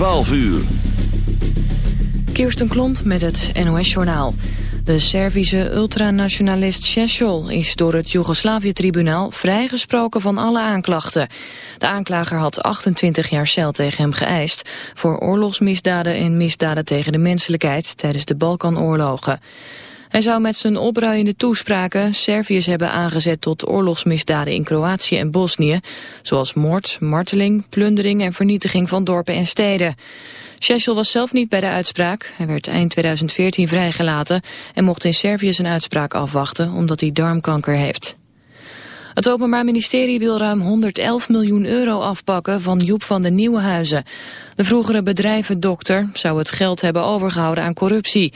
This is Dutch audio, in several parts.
12 uur. Kirsten Klomp met het NOS-journaal. De Servische ultranationalist Šešel is door het Joegoslavië-tribunaal vrijgesproken van alle aanklachten. De aanklager had 28 jaar cel tegen hem geëist voor oorlogsmisdaden en misdaden tegen de menselijkheid tijdens de Balkanoorlogen. Hij zou met zijn opruiende toespraken Serviërs hebben aangezet tot oorlogsmisdaden in Kroatië en Bosnië, zoals moord, marteling, plundering en vernietiging van dorpen en steden. Šešel was zelf niet bij de uitspraak. Hij werd eind 2014 vrijgelaten en mocht in Servië zijn uitspraak afwachten omdat hij darmkanker heeft. Het Openbaar Ministerie wil ruim 111 miljoen euro afpakken van Joep van de Nieuwenhuizen. De vroegere bedrijvendokter zou het geld hebben overgehouden aan corruptie.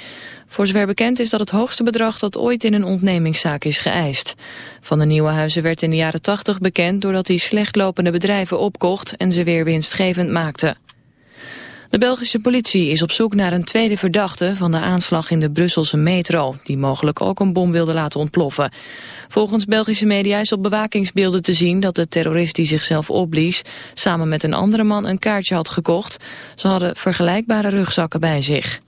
Voor zover bekend is dat het hoogste bedrag dat ooit in een ontnemingszaak is geëist. Van de Nieuwenhuizen werd in de jaren 80 bekend doordat hij slecht lopende bedrijven opkocht en ze weer winstgevend maakte. De Belgische politie is op zoek naar een tweede verdachte van de aanslag in de Brusselse metro, die mogelijk ook een bom wilde laten ontploffen. Volgens Belgische media is op bewakingsbeelden te zien dat de terrorist die zichzelf opblies samen met een andere man een kaartje had gekocht. Ze hadden vergelijkbare rugzakken bij zich.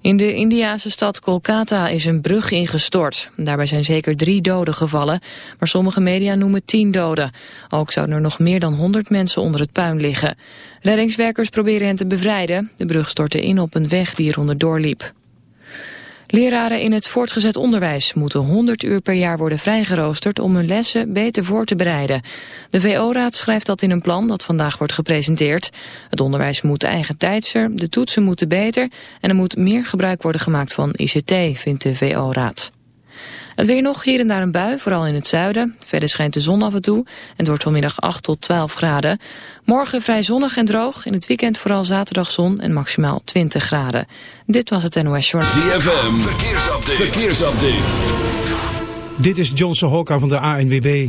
In de Indiase stad Kolkata is een brug ingestort. Daarbij zijn zeker drie doden gevallen, maar sommige media noemen tien doden. Ook zouden er nog meer dan honderd mensen onder het puin liggen. Reddingswerkers proberen hen te bevrijden. De brug stortte in op een weg die eronder doorliep. Leraren in het voortgezet onderwijs moeten 100 uur per jaar worden vrijgeroosterd om hun lessen beter voor te bereiden. De VO-raad schrijft dat in een plan dat vandaag wordt gepresenteerd. Het onderwijs moet eigentijdser, de toetsen moeten beter en er moet meer gebruik worden gemaakt van ICT, vindt de VO-raad. Het weer nog, hier en daar een bui, vooral in het zuiden. Verder schijnt de zon af en toe en het wordt vanmiddag 8 tot 12 graden. Morgen vrij zonnig en droog. In het weekend vooral zaterdag zon en maximaal 20 graden. Dit was het NOS Journal. ZFM, verkeersupdate. verkeersupdate. Dit is Johnson Hokka van de ANWB.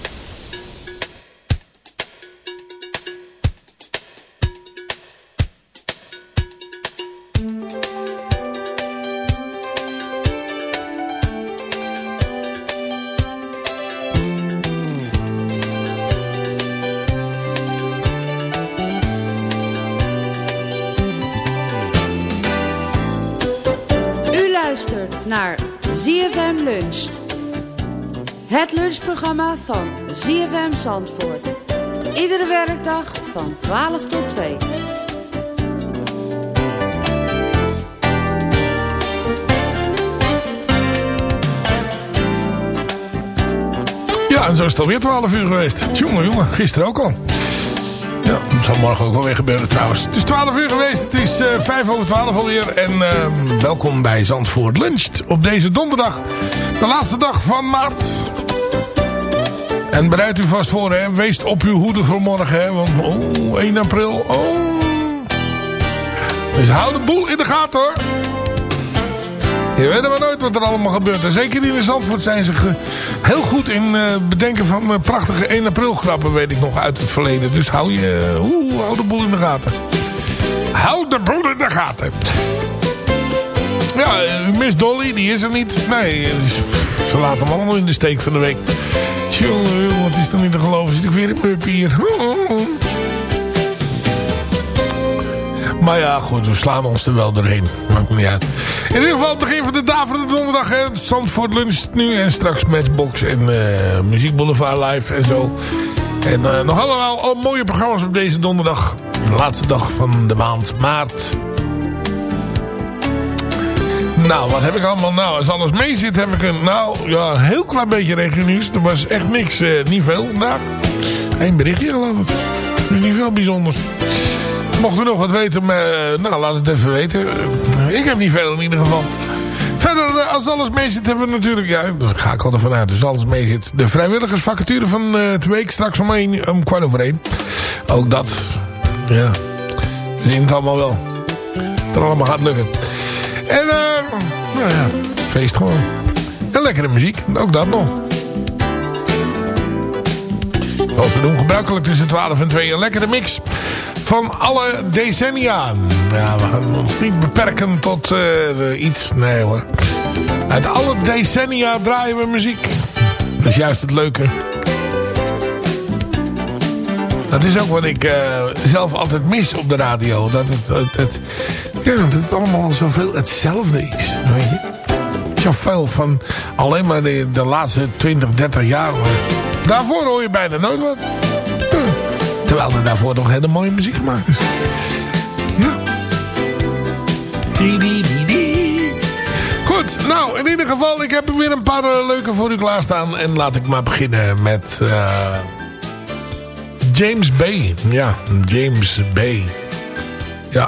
Het lunchprogramma van ZFM Zandvoort. Iedere werkdag van 12 tot 2. Ja, en zo is het alweer 12 uur geweest. Jongen, jongen, gisteren ook al. Ja, dat zal morgen ook wel weer gebeuren trouwens. Het is 12 uur geweest, het is uh, 5 over 12 alweer. En uh, welkom bij Zandvoort Luncht op deze donderdag. De laatste dag van maart. En bereid u vast voor, hè. Wees op uw hoede voor morgen, hè. Want, oh, 1 april, oh. Dus hou de boel in de gaten, hoor. Je weet maar nooit wat er allemaal gebeurt. En zeker in de Zandvoort zijn ze heel goed in uh, bedenken van uh, prachtige 1 april grappen, weet ik nog, uit het verleden. Dus hou, je, uh, hou de boel in de gaten. Hou de boel in de gaten. Ja, u mist Dolly, die is er niet. Nee, ze laten hem allemaal in de steek van de week. Tjonge, wat is er niet te geloven? Zit ik weer in pup hier. Maar ja, goed, we slaan ons er wel doorheen. Maakt me niet uit. In ieder geval het begin van de daverende donderdag. Hè. Zandvoort lunch nu en straks Matchbox en uh, Muziek Boulevard live en zo. En uh, nog allemaal mooie programma's op deze donderdag. De laatste dag van de maand maart. Nou, wat heb ik allemaal? Nou, als alles mee zit heb ik een, nou, ja, een heel klein beetje regionieuws. Er was echt niks, uh, niet veel vandaag. Eén berichtje geloof ik. Dus niet veel bijzonders. Mocht u nog wat weten, maar, nou laat het even weten. Ik heb niet veel in ieder geval. Verder, als alles mee zit, hebben we natuurlijk... Ja, daar ga ik al ervan uit. Dus alles mee zit. De vrijwilligersvacature van uh, de week straks om, een, om kwart over één. Ook dat. Ja. We zien het allemaal wel. Dat allemaal gaat lukken. En, uh, nou ja, feest gewoon. En lekkere muziek. Ook dat nog. Zoals we doen gebruikelijk tussen 12 en 2 een lekkere mix van alle decennia. Ja, we gaan ons niet beperken tot uh, iets. Nee hoor. Uit alle decennia draaien we muziek. Dat is juist het leuke. Dat is ook wat ik uh, zelf altijd mis op de radio. Dat het, het, het, ja, dat het allemaal zoveel hetzelfde is. Weet je? Zoveel van alleen maar de, de laatste 20, 30 jaar. Daarvoor hoor je bijna nooit wat. Terwijl er daarvoor nog hele mooie muziek gemaakt is. Ja. Goed, nou in ieder geval, ik heb er weer een paar uh, leuke voor u klaarstaan. En laat ik maar beginnen met uh, James Bay. Ja, James Bay. Ja.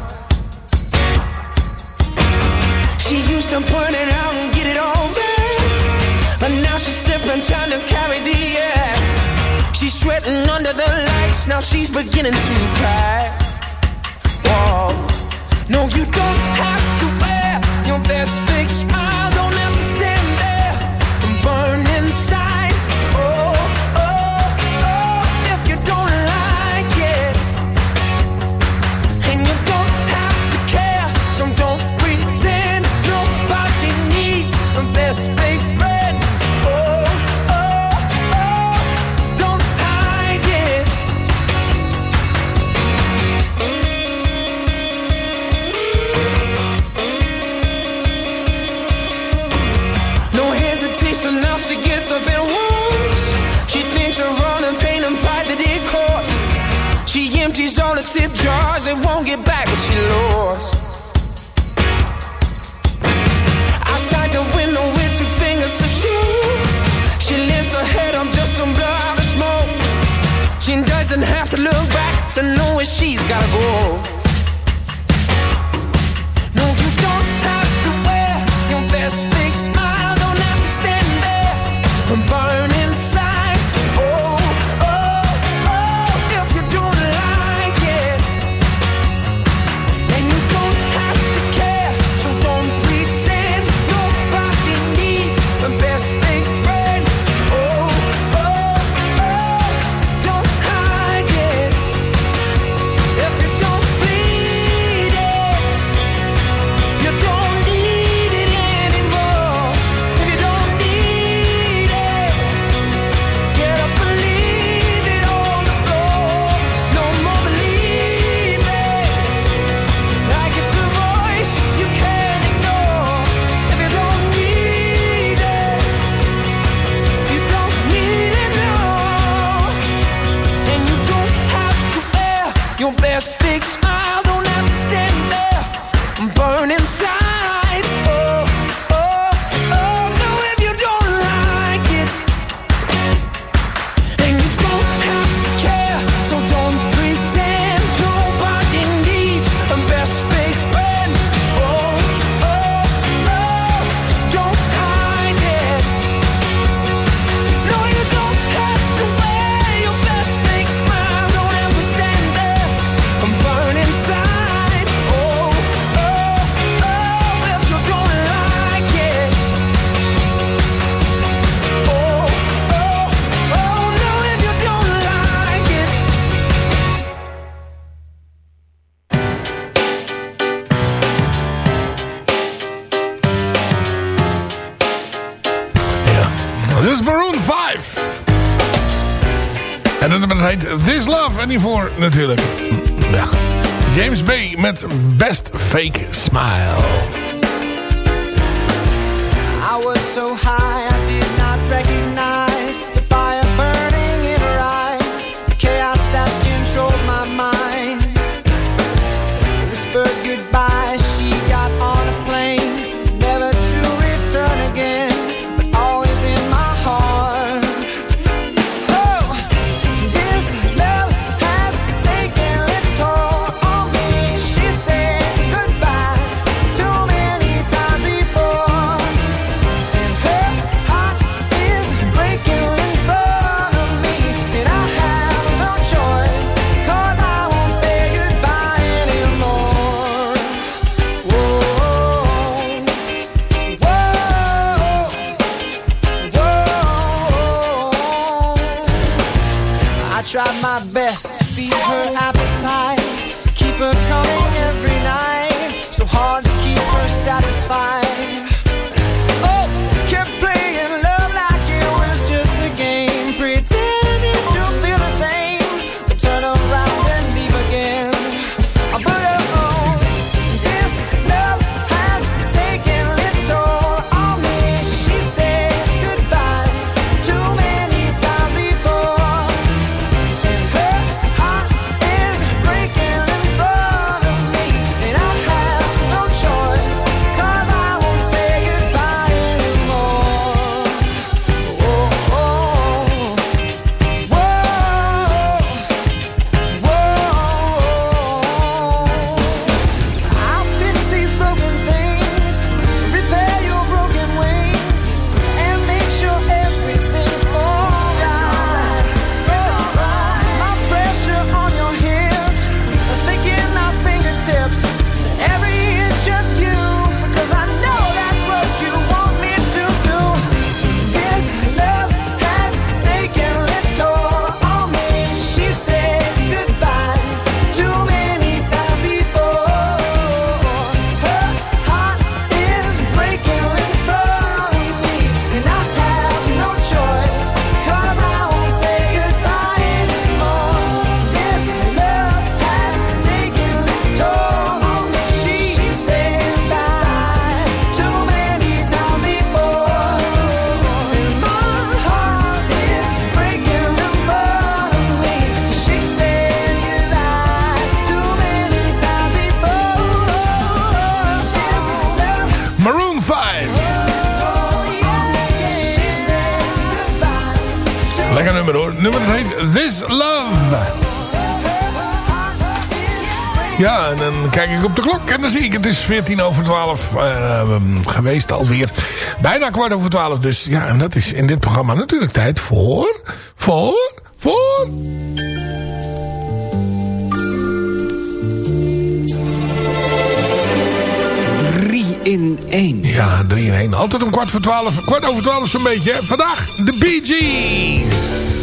She used to point it out and get it all back. But now she's slipping, trying to carry the act. She's sweating under the lights, now she's beginning to cry. Whoa. No, you don't have to wear your best fake smile. Don't have to know where she's gotta go. En nummer heet This Love. En hiervoor natuurlijk ja, James Bay met Best Fake Smile. I was so high I did not recognize zie ik het is 14 over 12 uh, ehm, geweest alweer. Bijna kwart over 12 dus. Ja, en dat is in dit programma natuurlijk tijd voor... Voor... Voor... in 1. Ja, 3 in 1. Altijd om kwart voor 12. Kwart over 12 zo'n beetje. Vandaag de Bee Gees.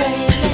say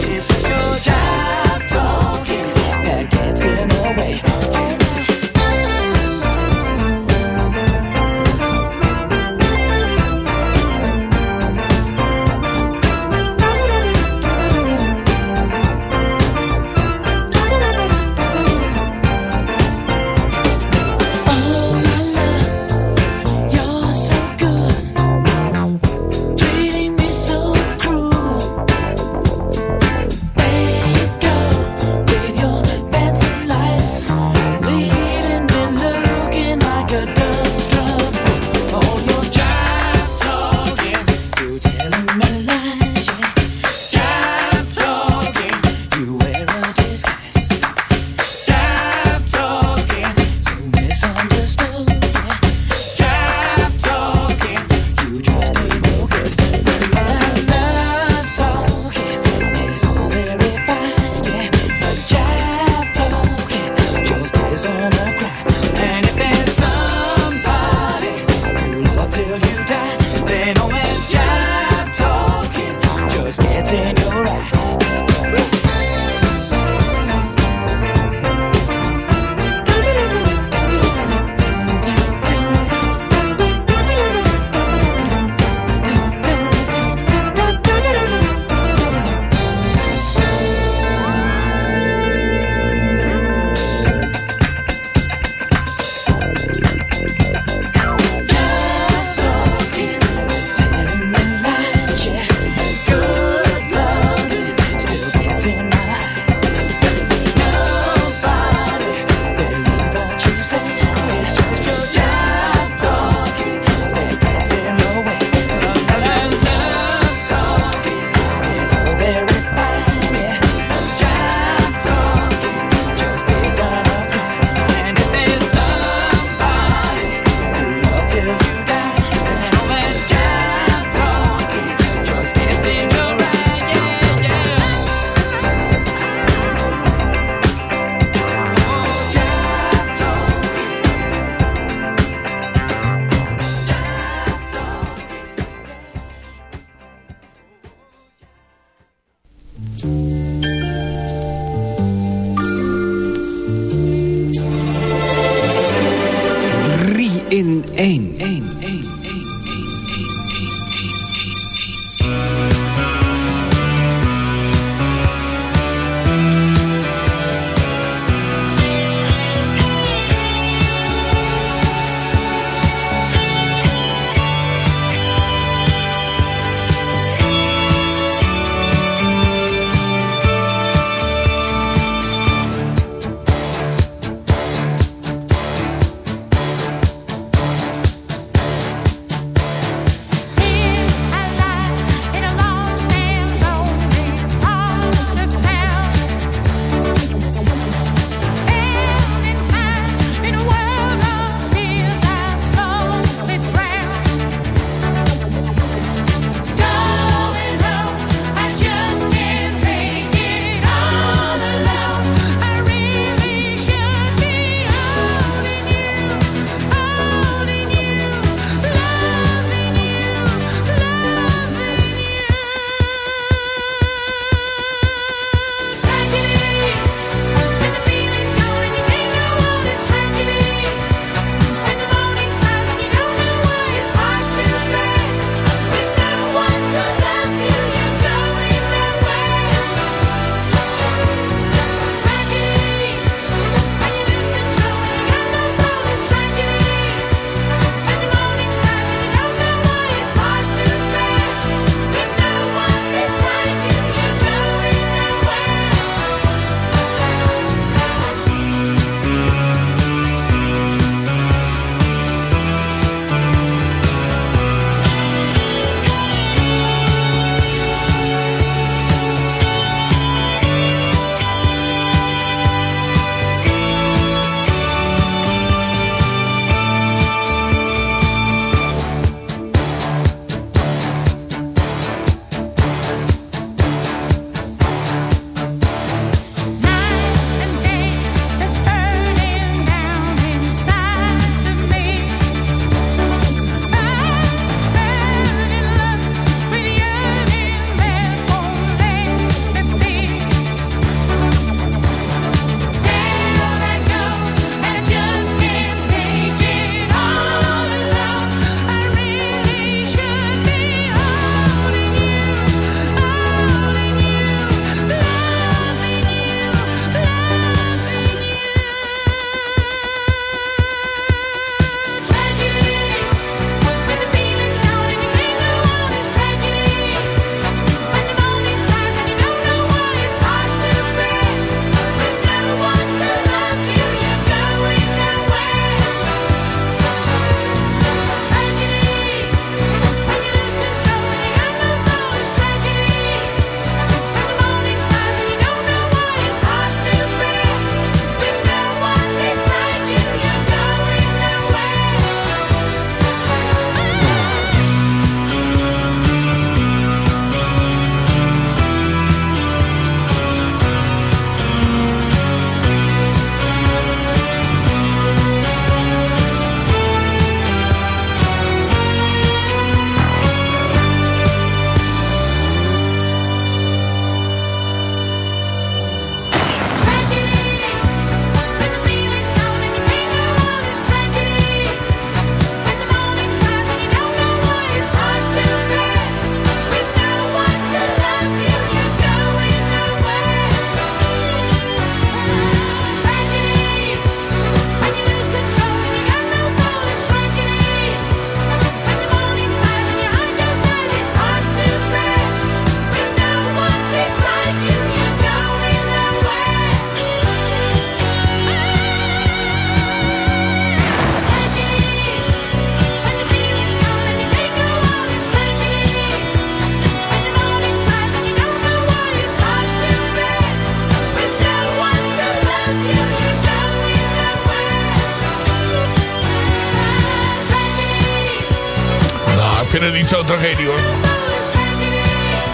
tragedie hoor.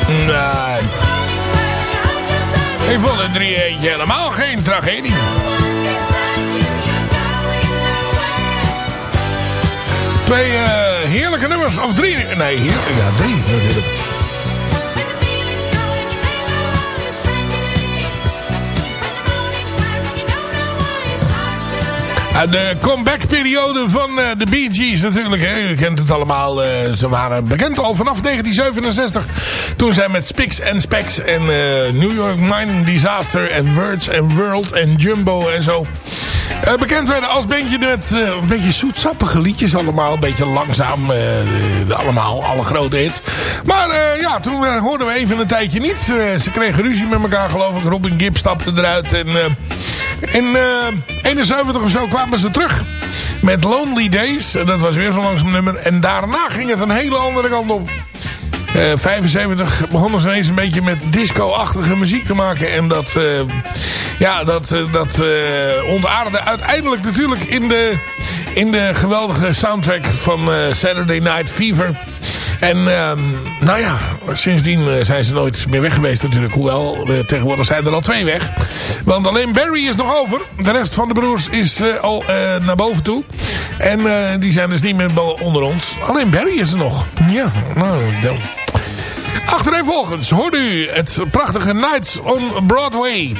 Nee. Ik vond het drie eentje helemaal geen tragedie. Twee uh, heerlijke nummers. Of drie. Nee, hier, de comeback-periode van uh, de Bee Gees natuurlijk. Hè. U kent het allemaal. Uh, ze waren bekend al vanaf 1967. Toen zij met Spix en Specs en New York Mining Disaster en Words and World en Jumbo en zo. Bekend werden als bandje met een beetje zoetsappige liedjes allemaal. Een beetje langzaam. allemaal, alle grote hits. Maar ja, toen hoorden we even een tijdje niets. ze kregen ruzie met elkaar geloof ik. Robin Gibb stapte eruit en... In uh, 71 of zo kwamen ze terug met Lonely Days. Dat was weer zo'n langzaam nummer. En daarna ging het een hele andere kant op. Uh, 75 begonnen ze ineens een beetje met disco-achtige muziek te maken. En dat, uh, ja, dat, uh, dat ontaarde uiteindelijk natuurlijk in de, in de geweldige soundtrack van Saturday Night Fever. En um, nou ja, sindsdien eh, zijn ze nooit meer weg geweest natuurlijk. Hoewel, tegenwoordig zijn er al twee weg. Want alleen Barry is nog over. De rest van de broers is al naar boven toe. En die zijn dus niet meer onder ons. Alleen Barry is er nog. Ja, nou... Dan. Achtereenvolgens hoort u het prachtige Nights on Broadway.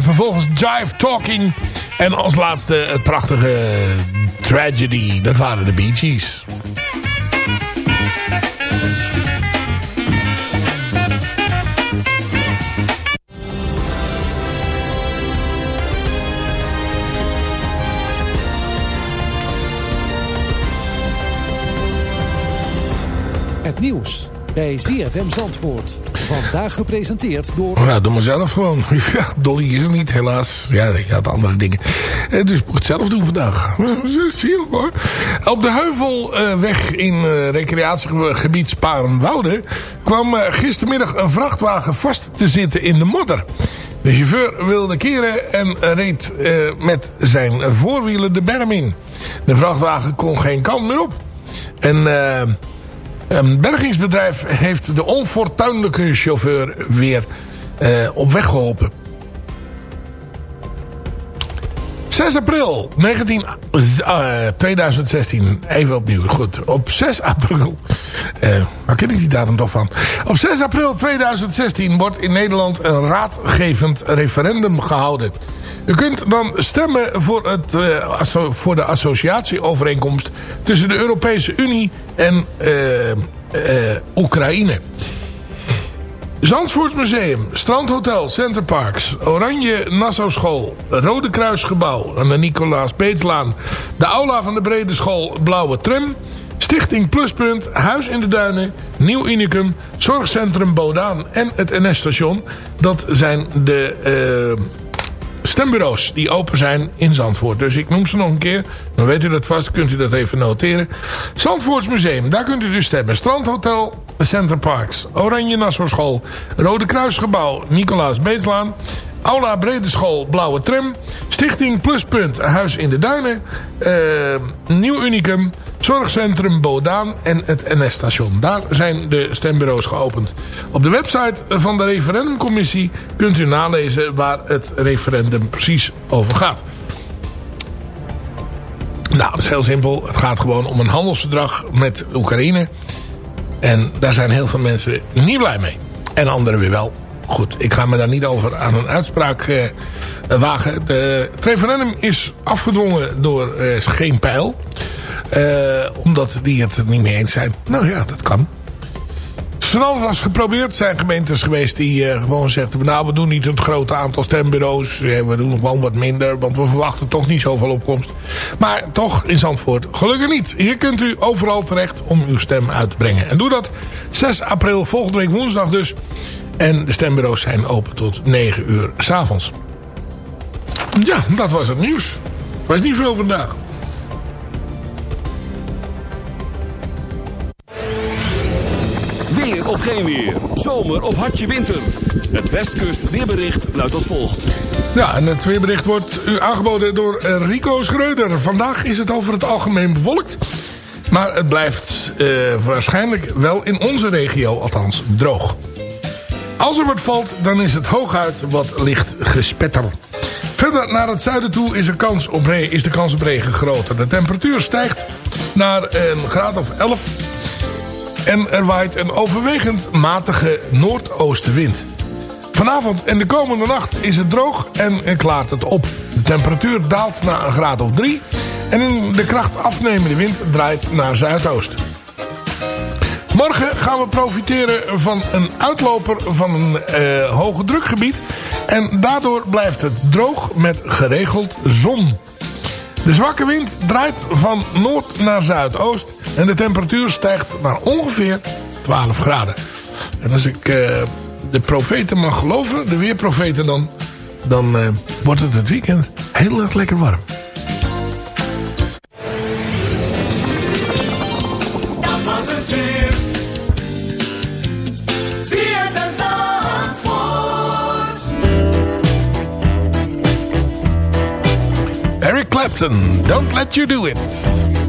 vervolgens Jive Talking. En als laatste het prachtige Tragedy. Dat waren de Bee. Nieuws bij ZFM Zandvoort. Vandaag gepresenteerd door... Ja, doe maar zelf gewoon. Ja, Dolly is er niet, helaas. Ja, je had andere dingen. Eh, dus ik moet het zelf doen vandaag. Zielig hoor. Op de Heuvelweg in uh, recreatiegebied Sparenwoude... kwam uh, gistermiddag een vrachtwagen vast te zitten in de modder. De chauffeur wilde keren en reed met zijn voorwielen de berm in. De vrachtwagen kon geen kant meer op. En... Een bergingsbedrijf heeft de onfortuinlijke chauffeur weer uh, op weg geholpen. 6 april 19, uh, 2016. Even opnieuw. Goed. Op 6 april. Uh, waar ken ik die datum toch van? Op 6 april 2016 wordt in Nederland een raadgevend referendum gehouden. U kunt dan stemmen voor, het, uh, voor de associatieovereenkomst tussen de Europese Unie en uh, Oekraïne. Zandvoortsmuseum, Strandhotel, Centerparks, Oranje Nassau School, Rode Kruisgebouw aan de Nicolaas Beetslaan, de aula van de Brede School Blauwe Tram, Stichting Pluspunt, Huis in de Duinen, Nieuw Unicum, Zorgcentrum Bodaan en het NS-station. Dat zijn de uh, stembureaus die open zijn in Zandvoort. Dus ik noem ze nog een keer. Dan weet u dat vast, kunt u dat even noteren. Zandvoortsmuseum, daar kunt u dus stemmen. Strandhotel, Center Parks, Oranje Nassau School, Rode Kruisgebouw, Nicolaas Beetslaan, Aula Brede School, Blauwe Tram, Stichting Pluspunt, Huis in de Duinen, uh, Nieuw Unicum, Zorgcentrum Bodaan en het NS-station. Daar zijn de stembureaus geopend. Op de website van de referendumcommissie kunt u nalezen waar het referendum precies over gaat. Nou, dat is heel simpel. Het gaat gewoon om een handelsverdrag met Oekraïne. En daar zijn heel veel mensen niet blij mee. En anderen weer wel. Goed, ik ga me daar niet over aan een uitspraak eh, wagen. De, referendum is afgedwongen door eh, geen pijl. Eh, omdat die het er niet mee eens zijn. Nou ja, dat kan. Van alles was geprobeerd. zijn gemeentes geweest die gewoon zeggen... nou, we doen niet het grote aantal stembureaus. We doen gewoon wat minder, want we verwachten toch niet zoveel opkomst. Maar toch in Zandvoort gelukkig niet. Hier kunt u overal terecht om uw stem uit te brengen. En doe dat 6 april, volgende week woensdag dus. En de stembureaus zijn open tot 9 uur s'avonds. Ja, dat was het nieuws. Was niet veel vandaag. Weer of geen weer. Zomer of hartje winter. Het Westkust weerbericht luidt als volgt. Ja, en het weerbericht wordt u aangeboden door Rico Schreuder. Vandaag is het over het algemeen bewolkt. Maar het blijft uh, waarschijnlijk wel in onze regio althans droog. Als er wat valt, dan is het hooguit wat licht gespetter. Verder naar het zuiden toe is, kans op is de kans op regen groter. De temperatuur stijgt naar een graad of 11. En er waait een overwegend matige noordoostenwind. Vanavond en de komende nacht is het droog en klaart het op. De temperatuur daalt naar een graad of 3. En de kracht afnemende wind draait naar zuidoost. Morgen gaan we profiteren van een uitloper van een uh, hoge drukgebied. En daardoor blijft het droog met geregeld zon. De zwakke wind draait van noord naar zuidoost. En de temperatuur stijgt naar ongeveer 12 graden. En als ik uh, de profeten mag geloven, de weerprofeten dan... dan uh, wordt het het weekend heel erg lekker warm. Dat was het weer. Clapton, Don't Let You Do It.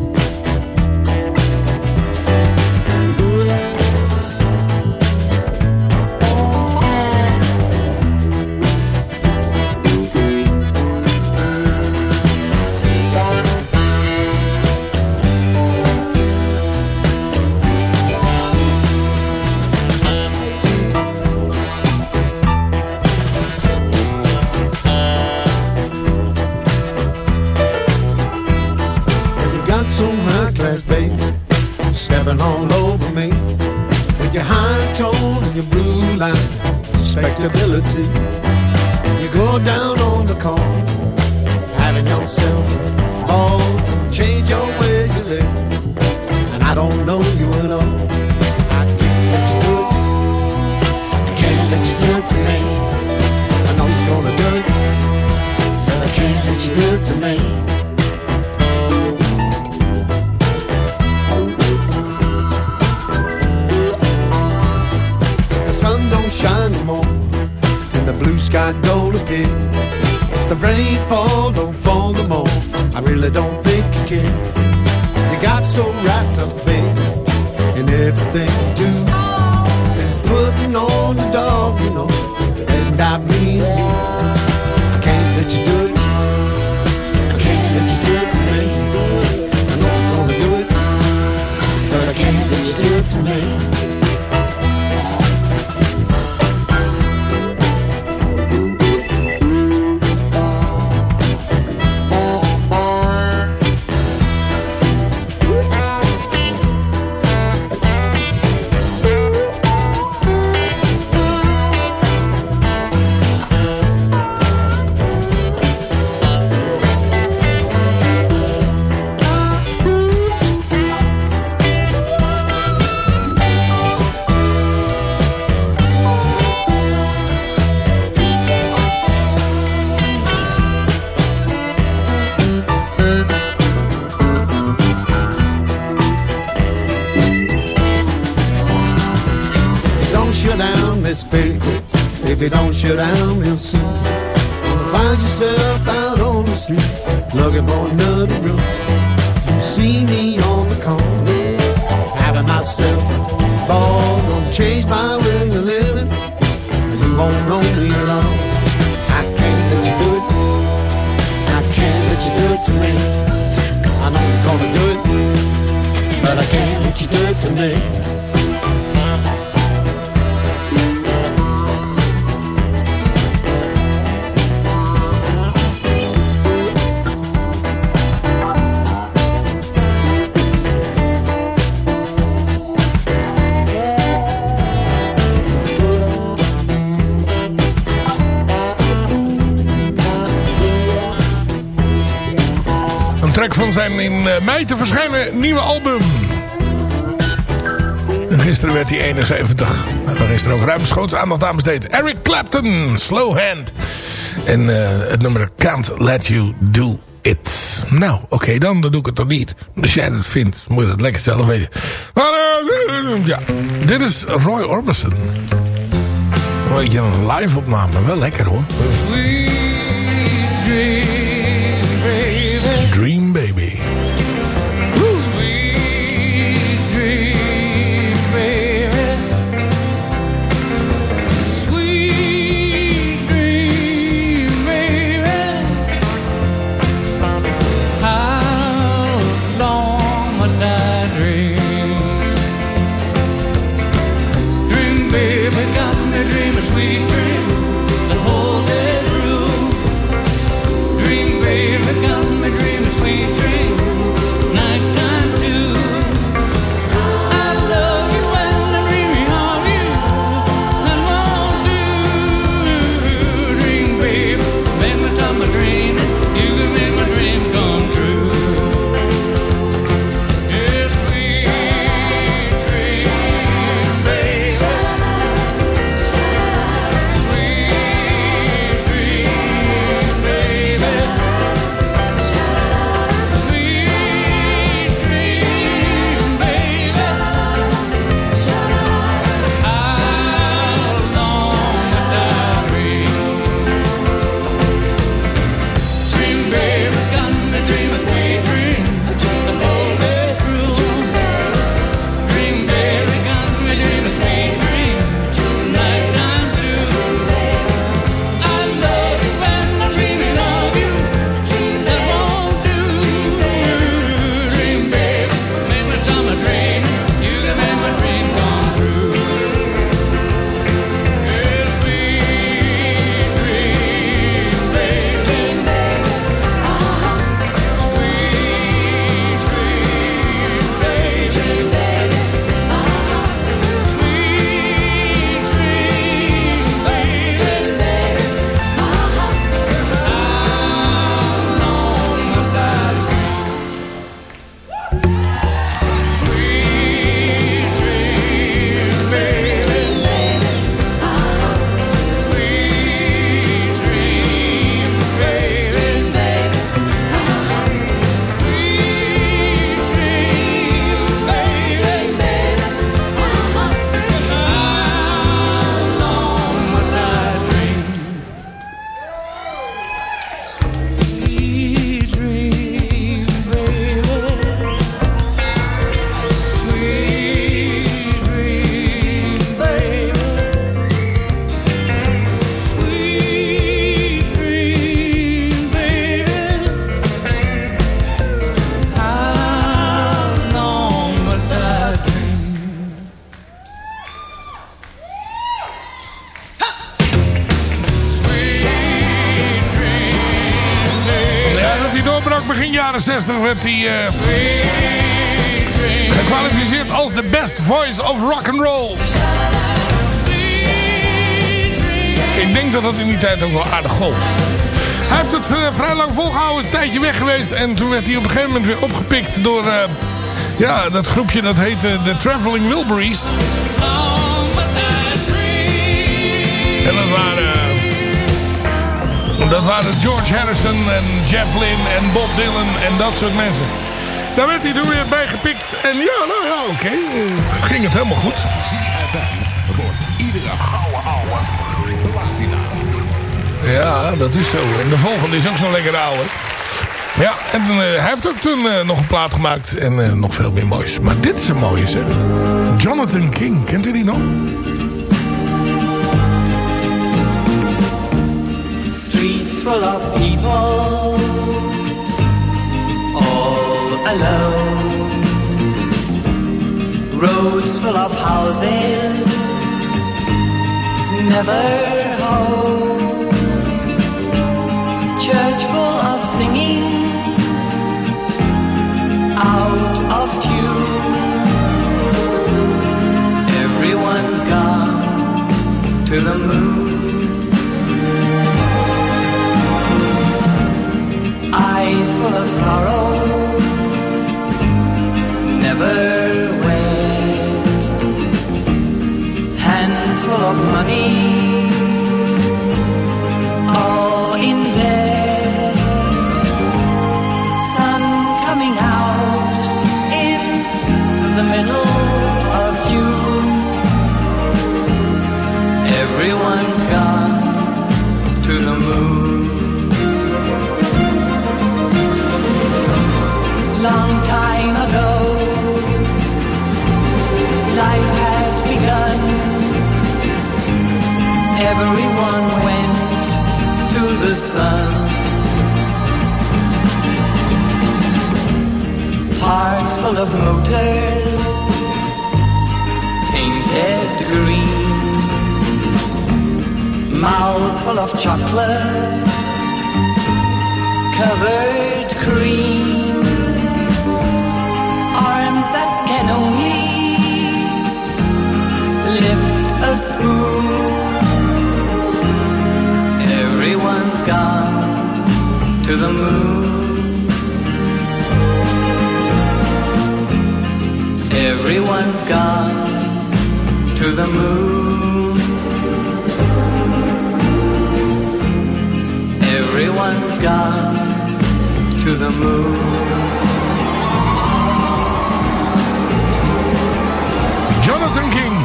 Te verschijnen nieuwe album. En gisteren werd hij 71. Daar is er ook ruimschoots aandacht aan besteed. Eric Clapton, Slow Hand. En uh, het nummer Can't Let You Do It. Nou, oké dan, doe ik het toch niet. Als jij dat vindt, moet je dat lekker zelf weten. Ja, dit is Roy Orbison. Een beetje een live opname, wel lekker hoor. Gekwalificeerd als de best voice of rock and roll. Ik denk dat dat in die tijd ook wel aardig gold. Hij heeft het eh, vrij lang volgehouden, een tijdje weg geweest. En toen werd hij op een gegeven moment weer opgepikt door... eh, ja, dat groepje dat heette de Traveling Wilburys. En dat waren... Dat waren George Harrison en Jeff Lynne en Bob Dylan en dat soort mensen. Daar werd hij toen weer bij gepikt. En ja, nou ja, oké. ging het helemaal goed. wordt iedere oude ouwe platina. Ja, dat is zo. En de volgende is ook zo'n lekker ouwe. Ja, en eh, hij heeft ook toen eh, nog een plaat gemaakt. En eh, nog veel meer moois. Maar dit is een mooie, zeg. Jonathan King, kent u die nog? Streets full of people, all alone. Roads full of houses, never home. Church full of singing, out of tune. Everyone's gone to the moon. Eyes full of sorrow, never wet, hands full of money, all in debt, sun coming out in the middle of June. Everyone's Everyone went to the sun. Hearts full of motors, painted green. Mouths full of chocolate, covered cream arms that can only lift a spoon. To the moon. Everyone's gone to the moon. Everyone's gone to the moon. Jonathan King.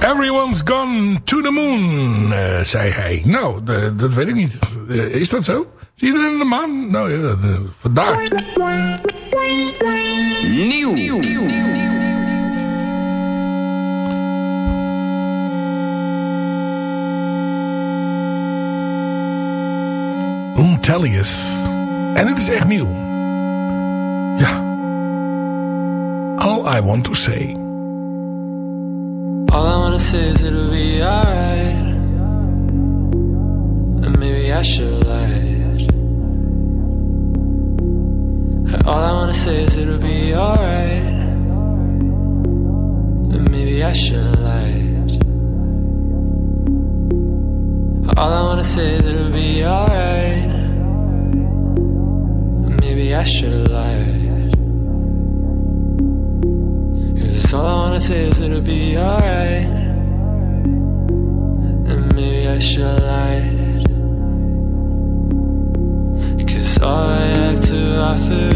Everyone's gone to the moon, eh, zei hij. Nou, dat weet ik niet. Eh, is dat zo? Is iedereen in de maan? Nou ja, de- vandaar. Nieuw. Untellius. En het is echt nieuw. Ja. All I want to say. All I wanna say is it'll be alright. And maybe I should lie. All I wanna say is it'll be alright. And maybe I should lie. All I wanna say is it'll be alright. And maybe I should lie. Cause all I wanna say is it'll be alright. And maybe I should lie. Cause all I have to offer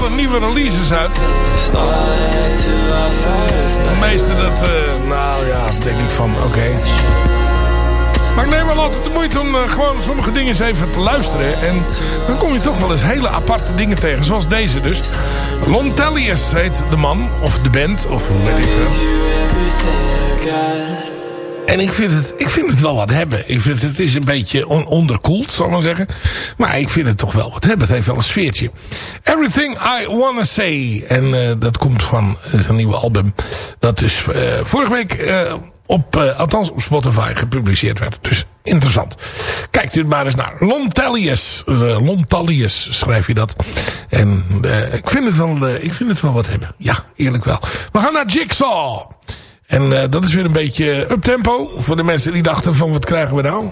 tientallen nieuwe releases uit. De meeste dat, eh, nou ja, denk ik van, oké. Maar ik neem wel altijd de moeite om eh, gewoon sommige dingen eens even te luisteren. En dan kom je toch wel eens hele aparte dingen tegen. Zoals deze dus. Lon Tellius heet de man, of de band, of hoe weet ik wel. En ik vind, het, ik vind het wel wat hebben. Ik vind het, is een beetje on onderkoeld, zal ik maar zeggen. Maar ik vind het toch wel wat hebben. Het heeft wel een sfeertje. Everything I Wanna Say. En uh, dat komt van zijn nieuwe album. Dat dus uh, vorige week op, althans op Spotify gepubliceerd werd. Dus interessant. Kijkt u maar eens naar. Lontallius. Lontallius schrijf je dat. En ik, vind het wel, ik vind het wel wat hebben. Ja, eerlijk wel. We gaan naar Jigsaw. En dat is weer een beetje uptempo. Voor de mensen die dachten van wat krijgen we nou?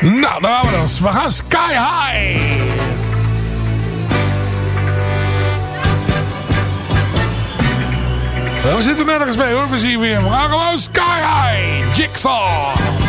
Nou, daar gaan we dan. We gaan sky high. We zitten nergens mee hoor. We zien weer. Gewoon sky high. Jigsaw.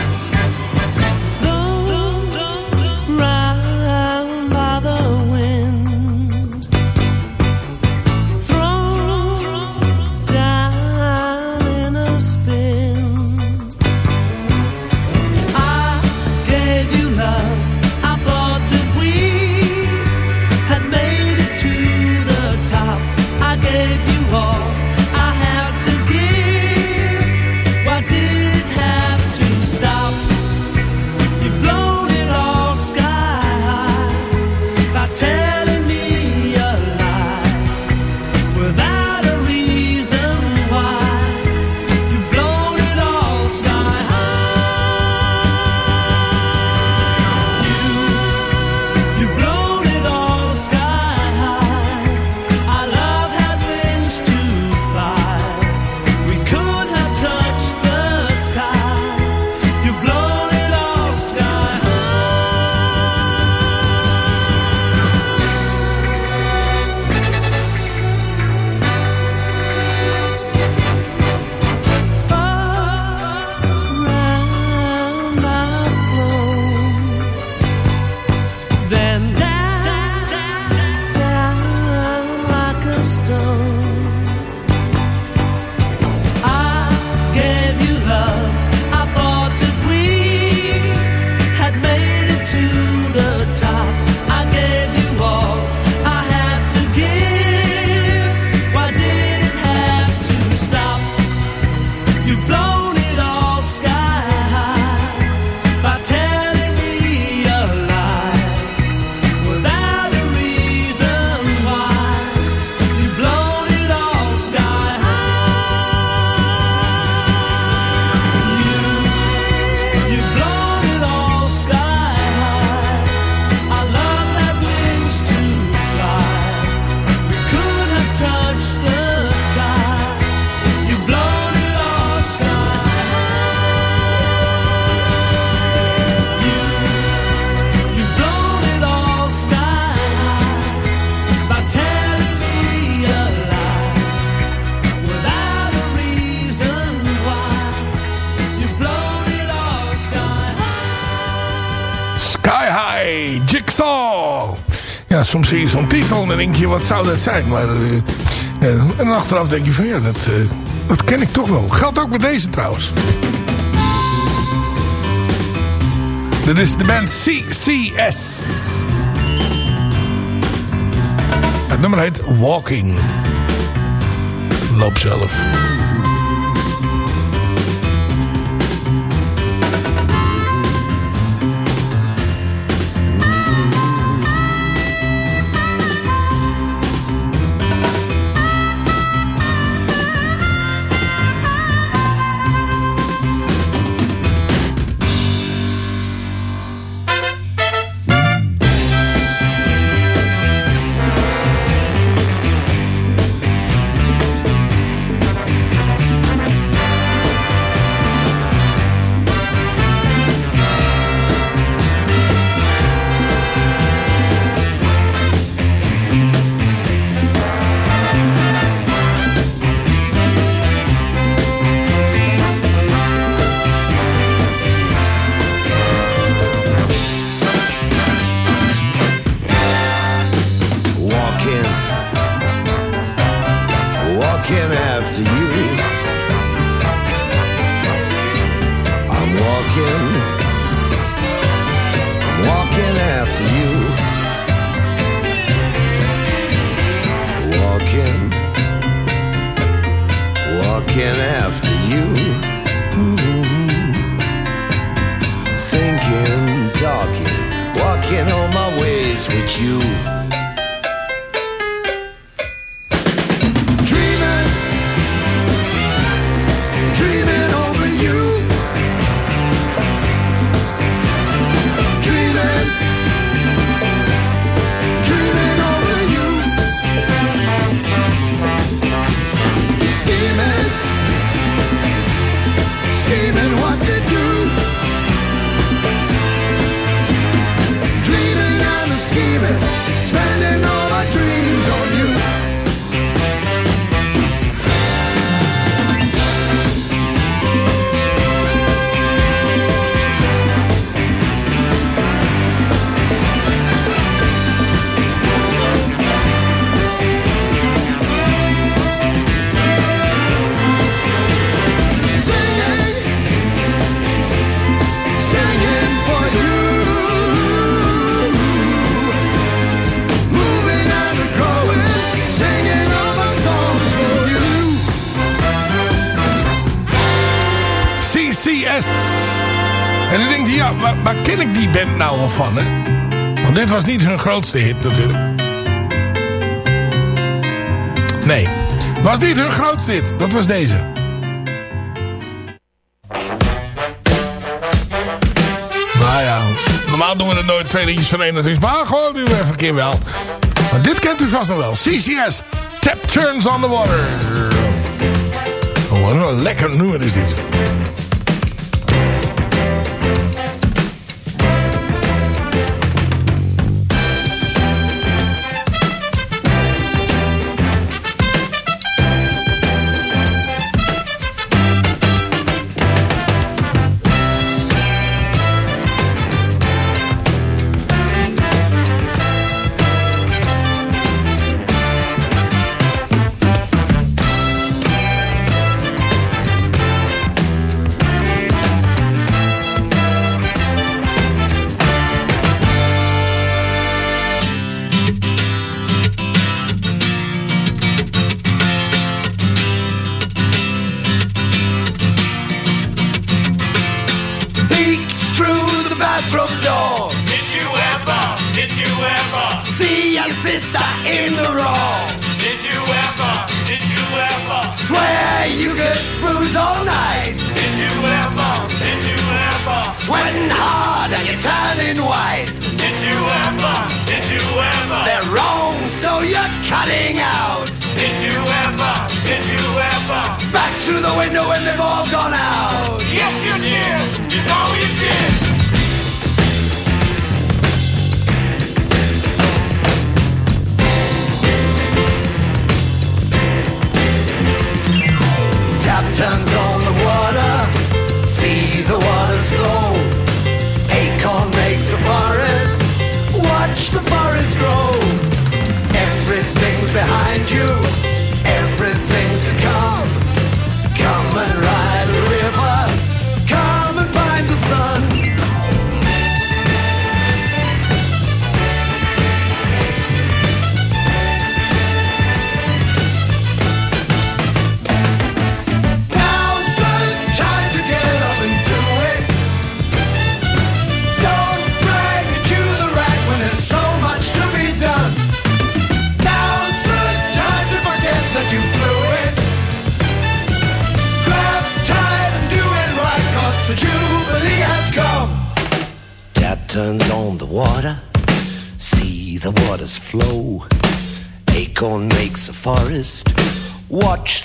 Soms zie je zo'n titel en dan denk je, wat zou dat zijn? Maar, uh, uh, en achteraf denk je van, ja, dat, uh, dat ken ik toch wel. Geldt ook met deze trouwens. Dit is de band CCS. Het nummer heet Walking. Loop zelf. Was niet hun grootste hit natuurlijk. Nee, was niet hun grootste hit. Dat was deze. Nou ja, normaal doen we er nooit twee liedjes van één natuurlijk. Maar gewoon nu even een keer wel. Maar dit kent u vast nog wel. CCS, Tap Turns on the Water. Oh, wat een lekker nummer is dit.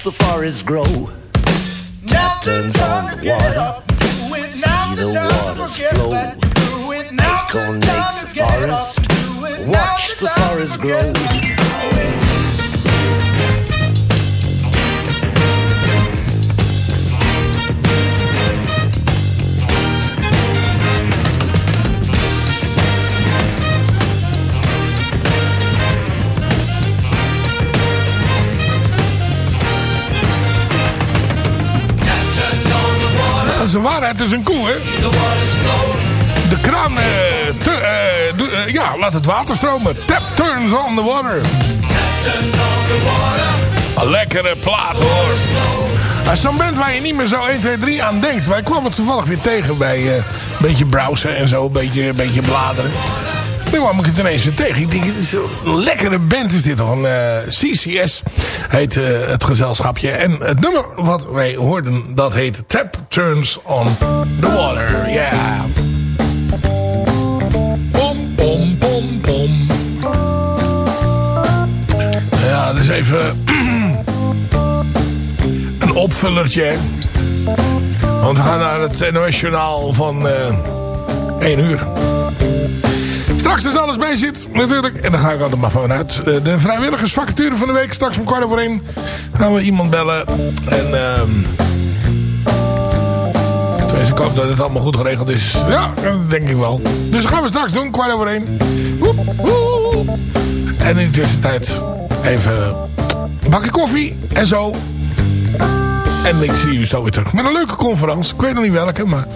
Watch the forest grow. Tap turns on the water. See the waters flow. Acorn makes a forest. Watch the forest grow. Het is een koe, hè? De kraan, eh, te- eh, eh, ja, laat het water stromen. Tap turns on the water. Een lekkere plaat, hoor. Dat is zo'n band waar je niet meer zo 1, 2, 3 aan denkt. Wij kwamen toevallig weer tegen bij een beetje browsen en zo. Een beetje, beetje bladeren. Nu kwam ik het ineens weer tegen. Ik denk, het is een lekkere band is dit. Van eh, CCS heet eh, het gezelschapje. En het nummer wat wij hoorden, dat heet Tap Turns on the Water. Ja. Yeah. Pom, pom, pom, pom. Ja, dus even een opvullertje. Want we gaan naar het NOS Journaal van eh 1 uur. Straks als alles mee zit, natuurlijk. En daar ga ik altijd maar vanuit. Eh, De vrijwilligersvacature van de week. Straks om kwart over één gaan we iemand bellen. En ehm tenminste, ik hoop dat het allemaal goed geregeld is. Ja, dat denk ik wel. Dus dat gaan we straks doen, kwart over één. En in de tussentijd even bakje koffie en zo. En ik zie u zo weer terug. Met een leuke conferentie. Ik weet nog niet welke, maar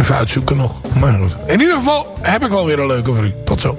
even uitzoeken nog. Maar goed. In ieder geval heb ik wel weer een leuke voor u. Tot zo.